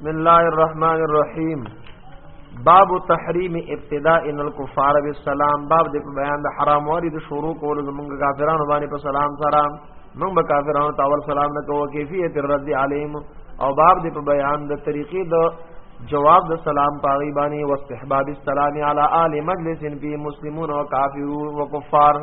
بسم الله الرحمن الرحیم باب تحریم ابتداء ان الكفار بالسلام باب د بیان د حرام واري د شروع کول زمونږ کافرانو باندې په سلام سره موږ به کافرانو ته اول سلام نه کوو کیفیت الرد علیم او باب د بیان د طریقې د جواب د سلام پاغي باندې واستحباب السلام علی آل مجلس فی مسلمون و کافرون و کفار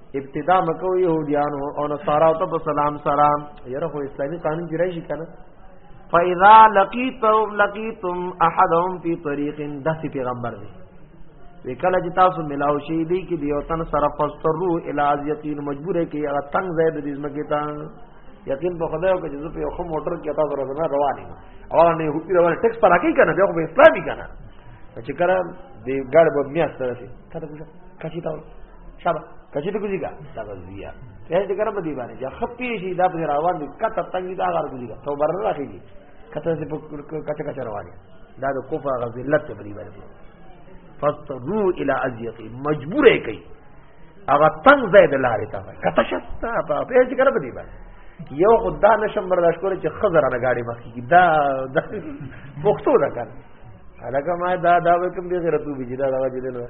ابتدا مکو يهوديان او نصارا ته په سلام سره یره خو اسلامي قانون دی راشي کنه فاذا لقيتم لقيتم احدهم في طريق دسی پیغمبر دی وکاله چې تاسو ملاو شي دی کې دی او تن سره فسترو الاذ یقین مجبور کې هغه تنگ زید دې زمکه تا یقین په خدای او کې جزو په خو موټر کې تاسو روانه روانه او نه هو پی روانه ټیکس پر راکې کنه بیا خو اسلامي کنه چې کړه دی ګړ به میاست راځي کړه کچی تا شابه کچی ته کوزیګا دا غزیا ته دې کړه په دی باندې چې خپې شي دا په روان دي کته تنګي دا غار کوزیګا تو بر راخی دي کته دې په کچه کچه روان دي دا د کوفه غزلت په دی باندې فاسترو الى ازيقي مجبور یې کوي هغه تنگ ځای د لارې ته کته شستا په پیج کړه په دی باندې یو خدای نشم برداشت کولای چې خزر نه گاډي مخکې دا د پښتو ده کنه هلکه ما دا دا کوم دی غیرت وبې چې دا دا وجه نه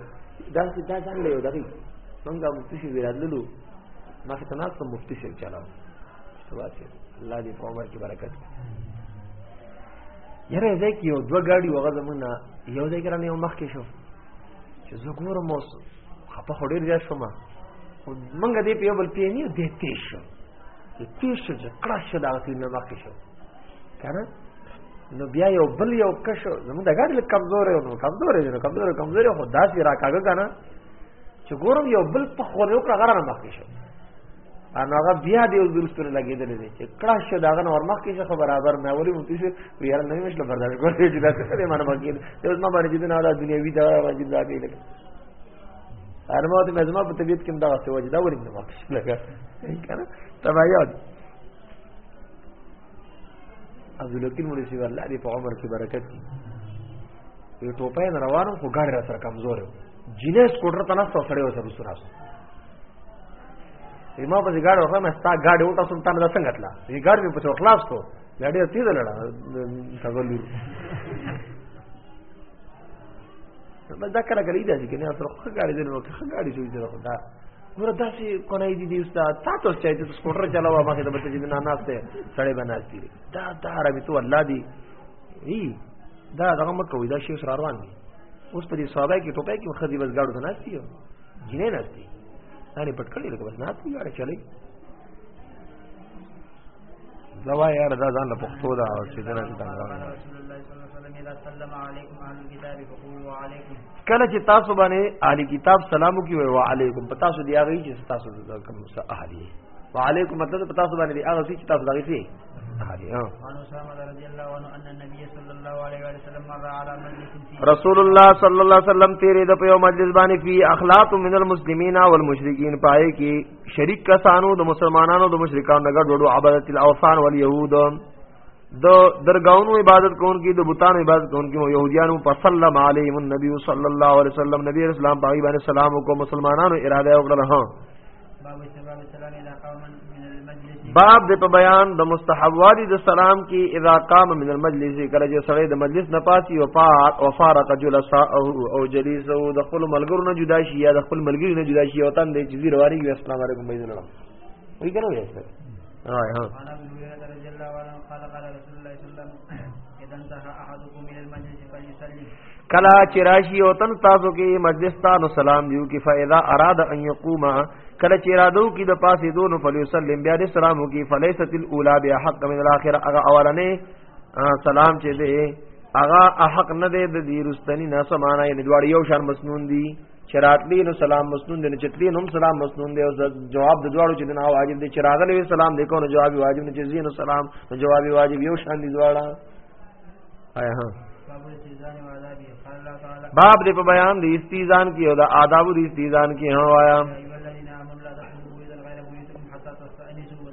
دا چې دا ځان له یو دغې څنګه مفتي شي ویرادلو ما ته ناس ته مفتي شي چلاو سبا چې الله دې په عمر کې برکت یره دې کې یو دوه ګاډي وغه زمونه یو ځای کرانه یو مخ کې شو چې زه ګورم اوس خپه هډیر ځای شوم منګه دې په یو بل پیې نه دې تیش شو چې تیز شو چې کړه شو دا غتی نه مخکې شو کنه نو بیا یو بل یو کشو زموږ د ګاډي لږ کمزورې نو کمزورې نو کمزورې کمزورې خو داسې راکاږه کنه چې ګورم یو بل په خو یو کړه غره نه مخکې شو ان هغه بیا دې اوس درستونه لګېدلې دي چې کړه شو داغه نور مخ کې څه برابر مې ولې مونږ شو ویار نه مشله برداشت کوي چې دا څه دې مانه باقي ته اوس ما باندې دې نه دا دنیوي دا واجب دا کې لګي ارمو ته مزما په طبيعت کې دا څه وجه دا ورین نه واکش لګا کنه تبعیات عبد الوکیل مولوی سی الله دې په عمر کې برکت کړي یو ټوپه نه روانو خو ګاډي را سره کمزور و جینې سکوټر ته نه څو سړیو سره سره ما په دې ګاډي ورته مې ستا ګاډي وټه سم تنه څنګه تلا دې ګاډي په څو خلاص کو ګاډي تیز لړا تغلور دا کله کله داسې کې نه سره خو ګاډي دې نو خو ګاډي جوړې ده خدا نور داسې کونای دي دې استاد تاسو چې ته سکوټر چلاوا ما کې د بچی دې نه ناشته سړې بناستي دا دا ربي تو الله دی ای دا دغه مکه وې دا شی سره روان دي اوس په دې صحابه کې ټوپه کې خدي بس ګاډو نه ناشتي جنې ناشتي نه پټ کړی لکه بس نه ته یاره چلې زوا یار دا ځان له پښتو دا او چې دا چې کله چې تاسو باندې اهلي کتاب سلام وکي وي وعليكم پتا سو دی هغه چې تاسو د کوم څه اهلي وعليكم مطلب پتا سو باندې هغه چې تاسو دغه سي رسول الله صلی الله علیه وسلم تیرې د په یو مجلس باندې فی اخلاق من المسلمین والمشرکین پائے کی شریک کسانو د مسلمانانو د مشرکانو نه ګډوډو عبادت الاوثان واليهود د درگاونو عبادت کوونکي د بوتانو عبادت کوونکي او يهوديانو په سلام عليهم النبي صلى الله عليه وسلم نبی رسول الله باندې باندې سلام وکړو مسلمانانو اراده وکړه ها باب د په بیان د مستحبوات د سلام کې اذا قام من المجلس کله چې سړی د مجلس نه پاسي او پار او فارق جلسا او او جلیس او د خپل ملګرو نه جدا شي یا د خپل ملګری نه جدا شي او تن د جزیر واری وي السلام علیکم بيد الله وی کنه وی سر ها ها کلا چې راشي او تن تاسو کې مجلس ته نو سلام دیو کې فاذا اراد ان يقوم کله چې ارادو کې د پاسې دونو فليسلم بیا د سلام کې فليست الاولى بحق من الاخره هغه اولنې سلام چې دی هغه حق نه دی د دې رستنی نه سمانه یې دواړ یو شان مسنون دي چراتلی نو سلام مسنون دی چتلی نو سلام مسنون دی او جواب د دواړو چې نه واجب دی چراغلی سلام دی کو نو جواب واجب نه چې زینو سلام نو جواب واجب یو شان دی دواړه آیا ها باب دې په بیان دی استیزان کې او د آداب د استیزان کې هوایا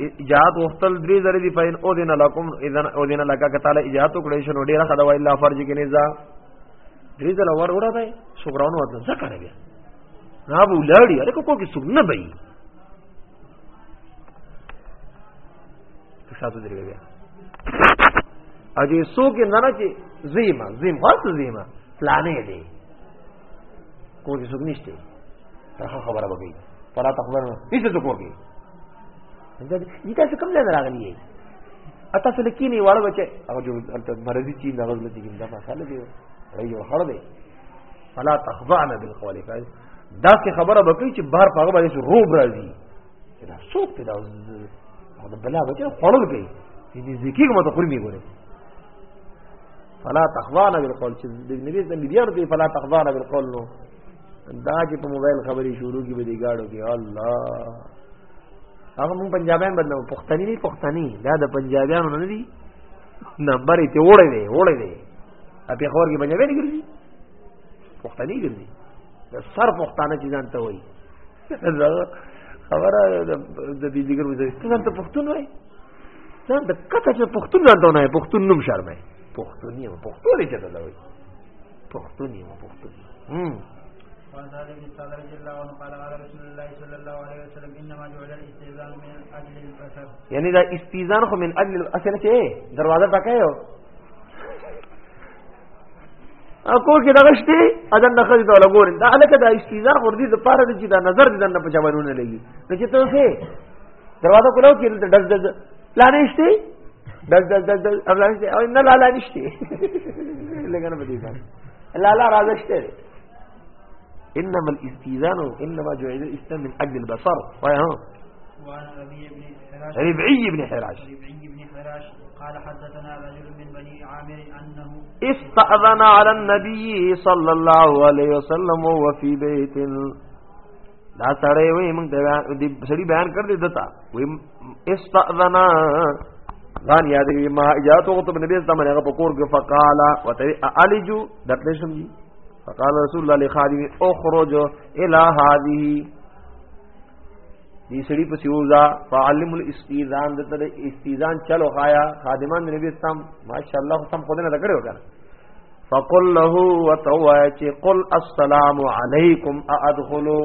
اجازه وختل درې ذری دی فین او دین لکم اذن او دین لکا کتاله اجازه وکړې شنو ډیره خدا وای الله فرض کې نه ځا درې ځله ور وره دی شکرانو وته ذکر بیا نه بو لړی اره کو کې څوک نه بې تاسو درې بیا اجه څوک نه نه چې زیما زیم هڅ زیما پلانې دی کو کې څوک نشته هغه خبره وګړي پراته خبره نشته څوک وګړي دې تاسو کوم ځای راغلی یې اته څه لکینی واړه بچي هغه جو مرضی چی نغز لته کې دا مساله دی هغه یو خړ دی فلا تخضعنا بالقول فاز دا څه خبره بکې چې بهر په هغه باندې روب راځي دا څوک دی دا او دا بلا بچي خړل گئی دې ذکی کومه تخری می ګوره فلا تخضعنا بالقول چې نبی صلی الله علیه وسلم فلا تخضعنا بالقول نو دا چې په موبایل خبرې شروع کی به دی گاډو کې الله هغه مون پنجابیان بدلو پښتني نه پښتني دا د پنجابیانو نه دي نمبر یې ته وړې دی وړې دی په خور کې پنجابی نه ګرځي پښتني ګرځي د سر پښتانه چې ځان ته وایي خبره د دې ذکر وځي ته ځان ته پښتون وایي ځان د کته چې پښتون ځان ته نه پښتون نوم شرمای پښتوني پښتون یې ته دا وایي پښتوني پښتون وعن سعد بن سعد رضي الله عنه قال قال رسول الله صلى الله عليه وسلم انما جعل الاستئذان من اجل البشر یعنی دا استئذان خو من اجل اصل چې دروازه ټکه یو اکو کې دغه شته اذن نه خري ته لګور دا الکه دا استیزار ور دي د پاره دي چې دا نظر دي نه په جوابونه لګي نو چې ته سه دروازه کولو کې د دز دز لانه شته دز دز دز دز او نه لاله نشته لګنه بدی ځان الله لا رازشته انما الاستيذان انما جعل الاستيذان من اجل البصر وهي ها وعن ربيع بن حراش ربعي بن حراش ربعي بن حراش قال حدثنا رجل من بني عامر انه استأذن على النبي صلى الله عليه وسلم وفي بيت دا سړی وای موږ د سړي بیان کړ دې دتا وای استاذنا ځان یادوي ما اجازه وغوښته نبی اسلام هغه په کور کې فقال وتي الجو دتل شم دي فقال رسول الله لخادم اخرج الى هذه دې سړي په سیوزا فعلم الاستیزان دته استیزان چلو خایا خادمان نبی اسلام ماشاءالله سم خو نه کړو کنه فقل له وتوای چې قل السلام علیکم ادخلوا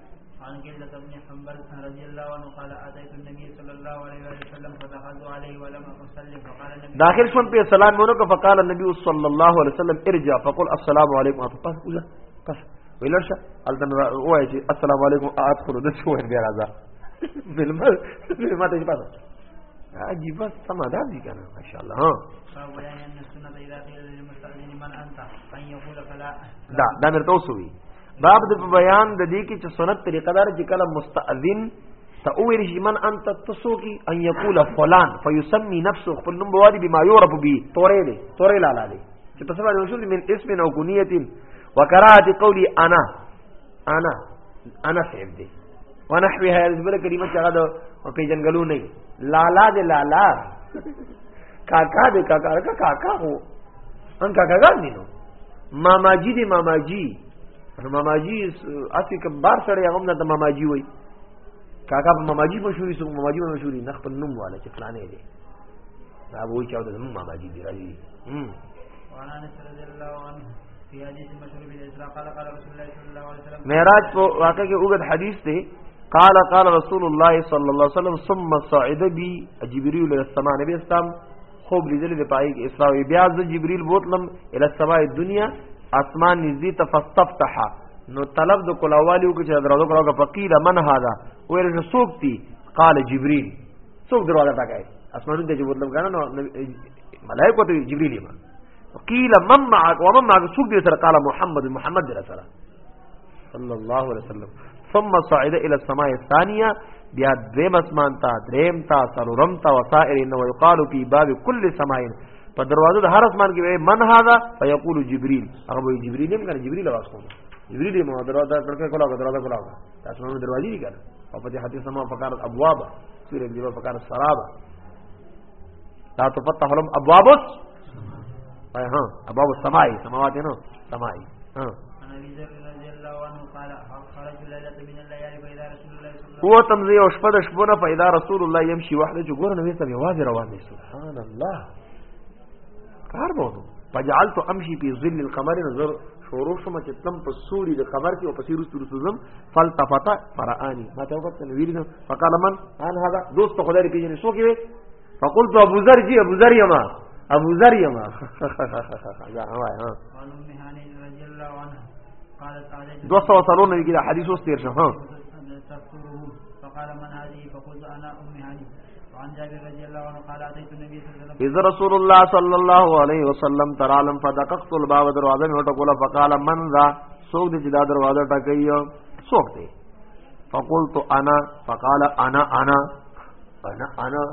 عن قلة بن حنبل رضي الله عنه قال أتيت النبي صلى الله عليه وسلم فدخلت عليه ولم أصلي فقال النبي داخل شون په سلام مونږ فقال النبي صلى الله عليه وسلم ارجع فقل السلام عليكم فقال ولا قال ولا شا الدن واجي السلام عليكم ادخل د شو بیا راځه بلما بلما ته پاتہ عجیب سما دا دي کنه ما شاء الله ها دا دا مرته وسوي باب د بیان د دې کې چې سنت طریقه دار چې کله مستاذن ته اویر شي من انت تسوکی ان یقول فلان فیسمی نفسه خپل نوم بوادي بما یعرف به تورې دې تورې لالا دې چې په سبا رسول من اسم او کنیه وکراهه قولی انا انا انا سیب دې ونحوی هذه بل کلمه چې هغه د پیجنګلو نه لالا دې لالا کاکا دې کاکا کا کاکا هو ان کاکا ګان دي نو ماما جی دې ماما جی ماما جی اسی کوم بار سره هغه نه د ماما جی وای کاکا په ماما جی مشهوري سو ماما جی مشهوري نه خپل نوم والا چې فلانه دې دا وای چې دا ماما جی دی راځي معراج په واقع کې وګد حدیث دی قال قال رسول الله صلی الله علیه وسلم ثم صعد بي جبريل الى السماء نبی اسلام خوب لیدل دی پای کې اسراء بیا ز جبريل بوتلم الى السماء الدنيا اسمان نزدې تفستفتح نو طلب د کلاوالیو کې چې درو کلاو کا فقیر من هذا ویل چې سوکتی قال جبريل سوک دروازه ټکای اسمانو ته چې بوتلم کنه نو ملائکه ته جبريل ما قيل من معك ومن معك سوق دي سره قال محمد محمد دي سره صلى الله عليه وسلم ثم صعد الى السماء الثانيه بیا دریم اسمان تا دریم تا سرورم تا وسائر انه ويقال في باب كل سماء په دروازه د هر اسمان کې من هذا فيقول جبريل هغه وي جبريل هم کنه جبريل आवाज کوم جبريل یې مو دروازه کړکې کولا دروازه کولا تاسو نو دروازې دي کنه او په دې حدیث سمه فقار ابواب سورې دی فقار سرابه لا تفتح لهم ابواب ها ابواب السماء سماوات نو سماء ها هو تمزي او شپه د شپونه پیدا رسول الله يمشي وحده جو ګور نبی سره واځي روان دي سبحان الله کار بونو فجعلت امشي في ظل القمر نظر شروع شوم چې تم په سوري د قمر کې او په سیرو سورو زم فلتفت فرآني ما ته وکتل ویل نو فقال من ان هذا دوست خدای دې پیژنې سو کې وي فقلت ابو ذر جی ابو ذر یما ابو ذر یما دا هوا ها دوست وصلو نبی کې حدیث اوس تیر شو ها فقال من هذه فقلت انا ام هاني اذا رسول الله صلى الله عليه وسلم ترالم فدققت الباب دروازه مې وټکول فقال من ذا سوق دې دا دروازه ټکایو سوق دې فقلت انا فقال انا انا انا انا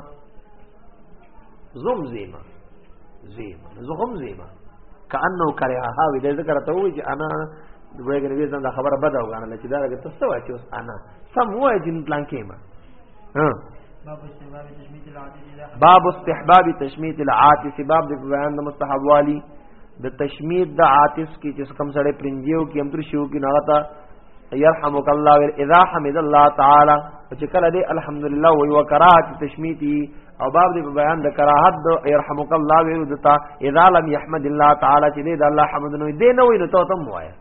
زم زیما زیما زغم زیما کانه کرها ها وی دې ذکر ته وی چې انا دغه نبی زنده خبره بده وګڼل چې دا لګ تاسو وایي چې انا سم وایي چې پلان کې ما ها باب استحباب تشمیت العاطف باب د بیان د مستحب والی د تشمیت د عاطف کې چې کوم سره پرنجیو کې هم تر شیو کې نه غتا يرحمك الله اذا حمد الله تعالی چې کله دې الحمدلله وي وکرات تشمیتی او باب دې بیان د کراهت د يرحمك الله وي دتا اذا لم يحمد الله تعالی چې دې د الله حمد نو دې نه وي نو ته تم وایې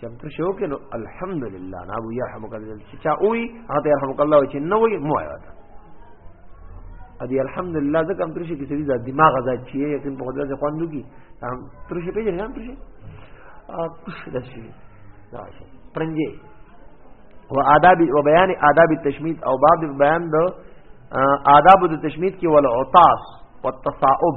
چمتو شو کې نو الحمدلله نه ابو يرحمک الله چې چا وي هغه يرحمک الله چې نه وي مو آیا ده ادي الحمدلله ځکه هم ترشي کې سړي د دماغ ځا چې یقین په خدای ځکه خواندو کی هم ترشي په جریان ترشي ا پښ دشي دا شي پرنګي و آداب و بیان آداب التشمید او باب بیان د آداب د تشمید کې ول عطاس والتصاعب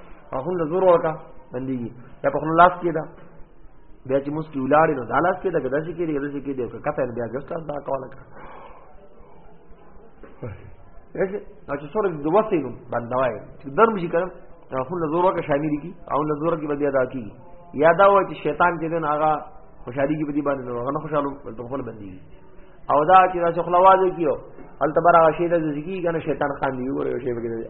غاښونه له زور ورکا بندېږي یا په خپل لاس کې ده بیا چې موږ کې ولاړې نو دا لاس کې ده که داسې کې دی که داسې کې دی که کته بیا ګس لاس دا کوله کړه او چې سره د وسې نو بندوای چې درم شي کړم غاښونه له زور ورکا شامل کی او له زور کې به بیا دا کی یا دا وای چې شیطان چې دین هغه خوشحالي کې به دی باندې نو هغه نه خوشاله په خپل بندېږي او دا چې دا څخه لوازه کیو هلته برا شي د ذکی کنه شیطان خان دی وګوره شی وګوره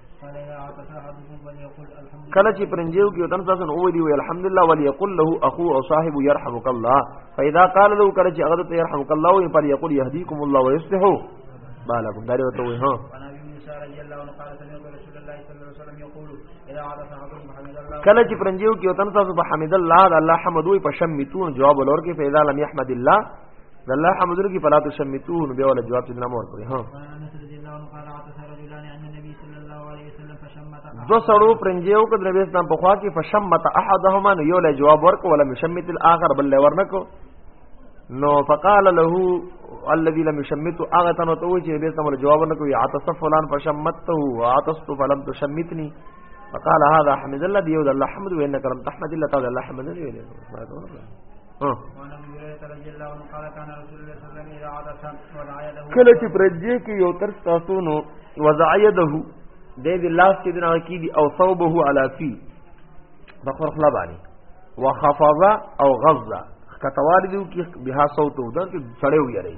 کله چې پرنجیو کې وطن تاسو نو ویلی وی الحمدلله ولی یقول له اخو او صاحب يرحمك الله فاذا قال له کله چې هغه ته يرحمك الله وی پر یقول يهديكم الله ويصلح بالکم داري وته وی ها کله چې پرنجیو کې وطن تاسو په حمد الله الله حمد وی په شم میتون جواب ولور کې فاذا لم يحمد الله د الله حمدونه کې فلا تشمتون به ولا جواب نه مور کړی ها دو سړو پرنجیو کو د نبی اسلام په خوا کې فشمت احدهما نو یو له جواب ورک ولا مشمت الاخر بل ورنکو نو فقال له الذي لم يشمت اغه تنو ته وجه به سم جواب ورنکو یا عطس فلان فشمته وعطست فلم تشمتني فقال هذا حمد الله ديو الله حمد وانك لم تحمد الله تعالى الله حمد ویلې کله چې پرځې کې یو تر تاسو نو وضعیده د دې لاس کې دنا کې دي او صوبه علی فی بخور خلا باندې وخفض او غض کتوار دیو کې بها صوت ودان کې سړیو یری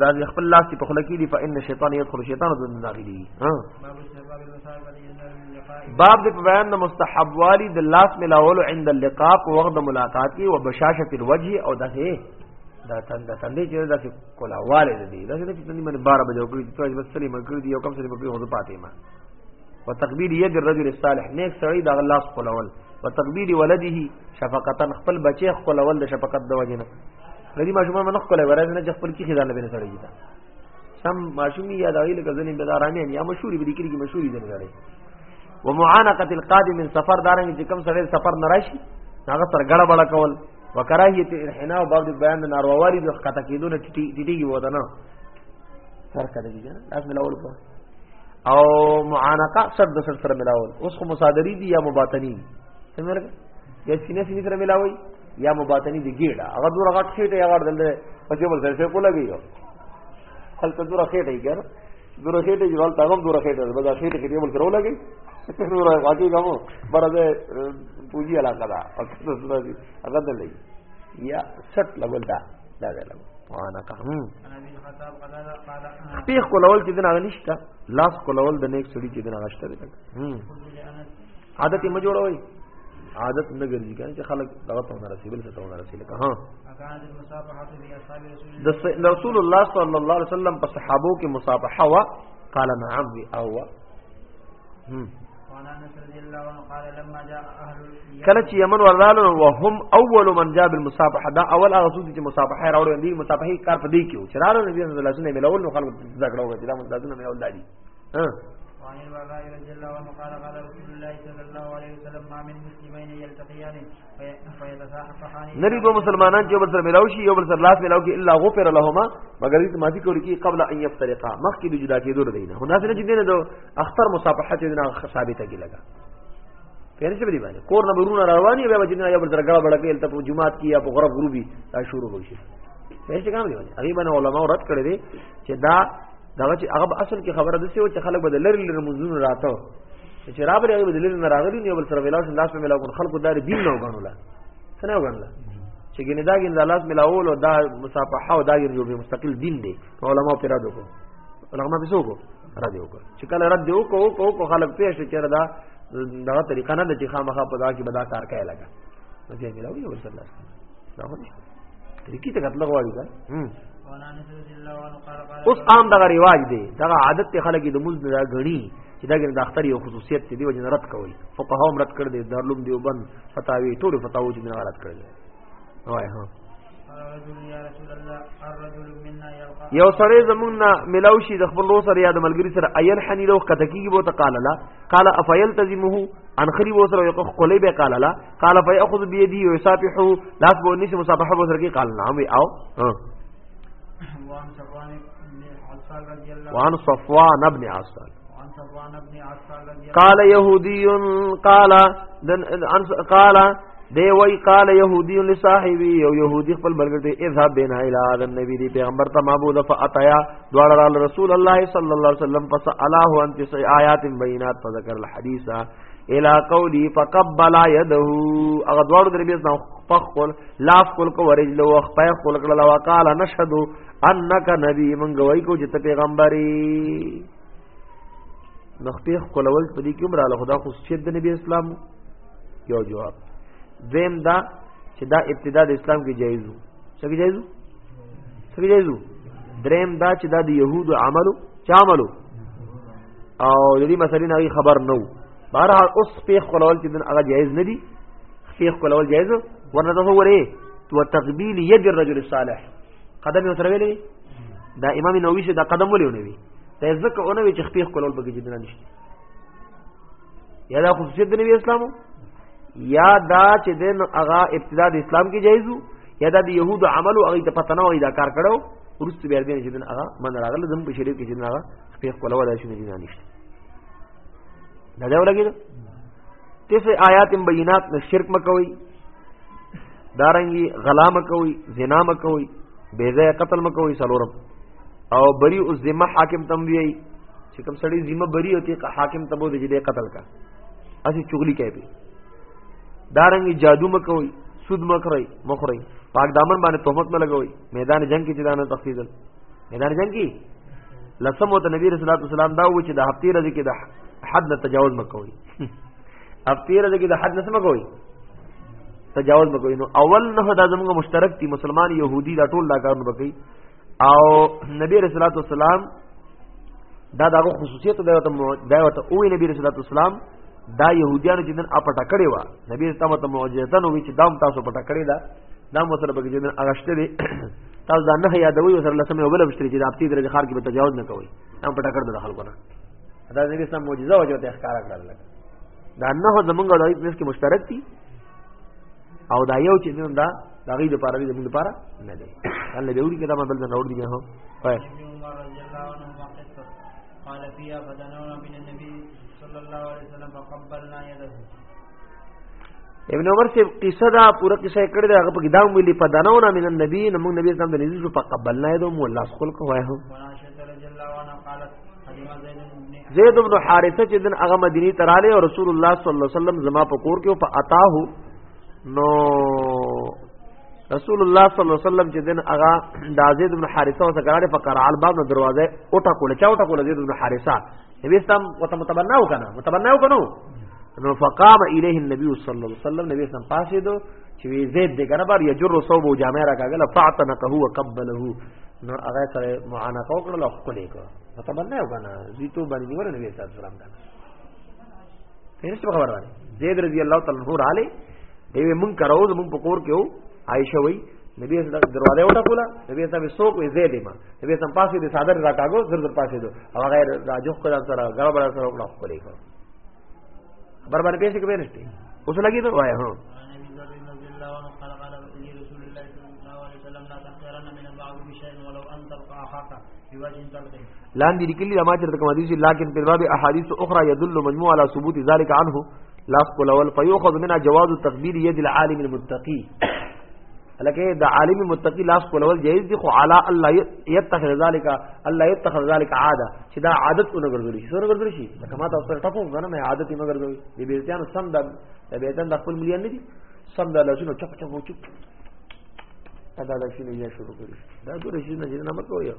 دا د خپل لاس په خله کې دی فإن شیطان يدخل شیطان د داخلي ها باب د بیان د مستحب والی د لاس ملاول عند اللقاء په وخت د ملاقات کې او بشاشه الوجه او دغه دا تند تند چې دا کولا والے دی دا چې تندې باندې 12 بجو کې ته بس سلې مګر دی او کم سلې مګر هو پاتې ما وتقبيل يد الرجل الصالح نیک سړی دا الله خپلول وتقبيل ولده شفقتا خپل بچي خپلول د شفقت د وجنه غني ماشومان منخ کولای ورځ نه خپل کې خدای نه بنه سره کیتا سم ماشومی یا دایي لکه ځنې بدارانه یا مشهوري بلی کې مشهوري دي نه ومعانقه القادم من سفر دارنګ چې کم سره سفر نه راشي هغه سره ګړه بړه کول وکراهیت انحناء او بعض بیان د ناروالي د خطا کېدو نه ټټي ټټي وته نه سر کړی دی نه لاس ملاول په او معانقه سر د سر سره ملاول اوس خو مصادری دي یا مباطنی دي څنګه یا سینې سینې سره ملاوي یا مباتنی دی ګیډه هغه دور غټ خېټه یا غړ دلته په جبل سره څه کوله ویو هلته دور خېټه یې ګر دور خېټه یې ولته هم دور خېټه ده بدا خېټه کې جبل سره ولګي دور واقعي کوم برده پوجي علاقه ده او څه څه دي هغه دلته یا سټ لګول دا دا لګول وانا قهم پیخ کولول چې دنا غنښت لاس کولول د نیک سړي چې دنا غشته ده عادت یې مجوړوي عادت نه ګرځي کنه چې خلک دغه ته نه رسیدل څه ته نه رسیدل که ها د رسول الله صلی الله علیه وسلم په صحابو کې مصافحه وا قال نعم وی او وا کله چې یمن ورالو وهم اول من جاب المصافحه دا اول هغه څوک چې مصافحه راوړل دي مصافحه کار په دې کې و چې راوړل نبی صلی الله علیه وسلم ملول نو خلک ذکر وکړي دا مصافحه ملول دي ها وعن البراء رضي الله عنه قال قال رسول الله صلى الله عليه وسلم ما من مسلمين يلتقيان فيتصافحان نبی دو مسلمانان چې بل سره ملاو شي یو بل سره لاس ملاو کې الا غفر لهما مگر دې ماضي کوي کې قبل ان يفترقا مخکې د جدا کېدو نه نه هناسره چې دینه دو اختر مصافحه چې نه ثابته کې لگا پیر څه دی باندې کور نه برونه رواني بیا چې نه یو بل سره غړ بړ کې تل په جمعات کې یا په غرب غروبي دا شروع وشي پیر څه کوم دی باندې هغه باندې علماء رد کړی دی چې دا دا چې هغه اصل کې خبره ده چې خلک به د لری لری منځونو راته چې را بری به د لری نه راغلی نه بل سره ویلاس لاس په ملاو خلکو دار دین نه وګڼل څنګه وګڼل چې ګینه دا ګینه لاس ملاول او دا مصافحه او دا یو به مستقل دین دی علماء پر را دوکو علماء به سوګو را دی وکړه چې کله رد یو کو کو کو خلک پیښ چې دا دا طریقه نه د چې خامخا په دا کې بدا کار کوي لګا نو دې ملاوي ورسره دا خو نشته طریقې ته کتل غواړي دا اوس عام دغه رواج دی دغه عادت ته خلک د موز نه غني چې دا ګنې د اختر یو خصوصیت دی وجه رد کوي فقها هم رد کړ دي دارلوم دیوبند فتاوی ټول فتاوی چې نه رد کړل وای ها یو سړی زمونږ نه ملاو شي د خپل لو سره یا د ملګری سره ایل حنی لو کته کیږي بو ته قال لا قال افیل تزمه ان خری بو سره یو خلې به قال لا قال فياخذ بيدي ويصافح لاس به نشي مصافحه به سره قال نعم او وعن صفوان ابن عسال قال يهودي قال قال دی وای قال يهودي لصاحبي او يهودي خپل ملګری اذهب بنا الى النبي دی پیغمبر ته معبود فاتيا دوړل رسول الله صلى الله عليه وسلم فساله عن تسع آيات بينات فذكر الحديث الى قولی فقبل يده هغه دوړو درې بیس نو پخول لاف کول کو ورجل او خپای خول کړه لو قال نشهد انک نبی من گوی کو چې ته پیغمبري نو خپې خولول په دې کې عمر له خدا خو چې د نبی اسلام یو جواب دیم دا چې دا ابتدا د اسلام کې جایز وو څه کې جایز وو څه کې جایز وو دریم دا چې دا د يهودو عملو چا عملو او د دې مسلې نه خبر نه وو بهر حال اوس پیخ کولول چې دن هغه جایز نه دي پیخ کولول جایز ورنه ته وره تو تقبیل ید الرجل الصالح قدم یو ترویلې دا امام نووي شه دا قدم ولې ونه وی دا ځکه ونه وی چې پیخ کولول بګی جدنا نشته یا دا خصوصیت د نبی اسلامو یا دا چې دین هغه ابتدا د اسلام کې جایز وو یا دا د يهودو عملو هغه ته پته نه وای دا کار کړو ورسته بیا دې چې دین هغه من راغله زموږ په شریعت کې چې هغه په خپل ودا شي مدینه نشته دا دا ولګیدو تیس آیات بینات نه شرک مکوي دارنګي غلا مکوي زنا مکوي بے ځای قتل مکوي سلورم او بری اوس ذمہ حاکم تم وی چې کوم سړی ذمہ بری ہوتی حاکم تبو دې دې قتل کا اسی چغلی کوي په دارنګي جادو مکوي سود مکرای مخرای پاک دامن باندې تهمت نه لګوي میدان جنگ کې چې دانه تخصیدل مدار جنگ کی لسمو ته نبی رسول الله صلی دا و چې د هفتې ورځې کې د حد نه تجاوز مکوئ هفتې ورځې کې د حد نه مکوئ تجاوز مکوئ نو اول نه دا زموږ مشترک دي مسلمان يهودي دا ټول دا کار نه کوي او نبی رسول الله صلی دا دغه خصوصیت دی ته دا ته او نبی رسول الله صلی دا يهوديانو چې نن اپټه کړي وا نبی رسول الله ته معجزه نو چې دام تاسو پټه کړی دا دا مو سره بګی جن اغشته دي تاسو دا نه یادوي او سره لسمه وبله بشتري چې د اپتی درجه خار کې به تجاوز نه کوي هم پټه کړ د خلکو نه دا نبی اسلام معجزه وجه ته ښکار کړل دا نه زمونږ د ایت نس کې مشترک دي او دا یو چې دا دا غي د پاره دي زمونږ لپاره نه دي الله دې وړي کدا ما بل نه وړي نه هو پای قال فيها فدنونا من النبي صلى الله عليه وسلم فقبلنا يده ابن عمر سے قصه دا پورا قصه کړی دا هغه په کتاب ویلي په دانو نه من نبی نو موږ نبی اسلام د نزول شو په قبل نه دوم الله خپل کو وای هو زید بن حارثه چې دن هغه مدینی تراله او رسول الله صلی الله علیه وسلم زما په کور کې په عطا هو نو رسول الله صلی الله علیه وسلم چې دن هغه د زید بن حارثه سره کړه په قرال باب نو دروازه او ټکول چا او ټکول زید بن حارثه نبی اسلام وته متبنا وکنه متبنا وکنه نو فقام الیه النبی صلی الله علیه وسلم نبی اسلام پاسې دو چې وی زید دې کنه بار یجر صوب او جامع را کاغله فاعتنقه وقبله نو هغه سره معانقه وکړل او خپل یې کړ متبنا وکنه زیتو باندې نیول نبی صلی الله علیه وسلم کنه هیڅ خبر وایي زید رضی الله تعالی عنہ علی دی مونږ کراو مونږ پکور کې عائشه وای نبی اسلام دروازه وټه کولا نبی اسلام سوق وی زید ما نبی اسلام پاسې د صادر راکاګو زر زر پاسې دو او غیر راجو خدای سره غړ بڑا سره وکړه خو لیکو خبر باندې پیسې کې ورسته اوس لګي ته وای هو لاندې لیکلي د ماجر د کوم حدیث لکن په باب احادیث اخرى يدل مجموع على ثبوت ذلك عنه لاس کول فيؤخذ منها جواز تقبيل يد العالم المتقي لکه د عالم متقی لاس کولول جایز دي خو علا الله يتخذ ذلك الله يتخذ ذلك عاده چې دا عادت اون ګرځول شي سره ګرځول شي لکه ما تاسو ته ټکو غنه مې عادت یې مګر دوی د بیرتیان سم د د بیرتیان د خپل مليان نه دي سم د لاسونو چپ چپ چپ دا د شي نه شروع کړی دا ګور شي نه نه مکو یو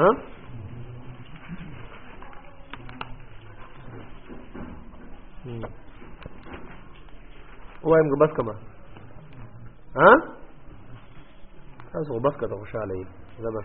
ها وایم بس کما ها تاسو بس کته خوشاله یې زبر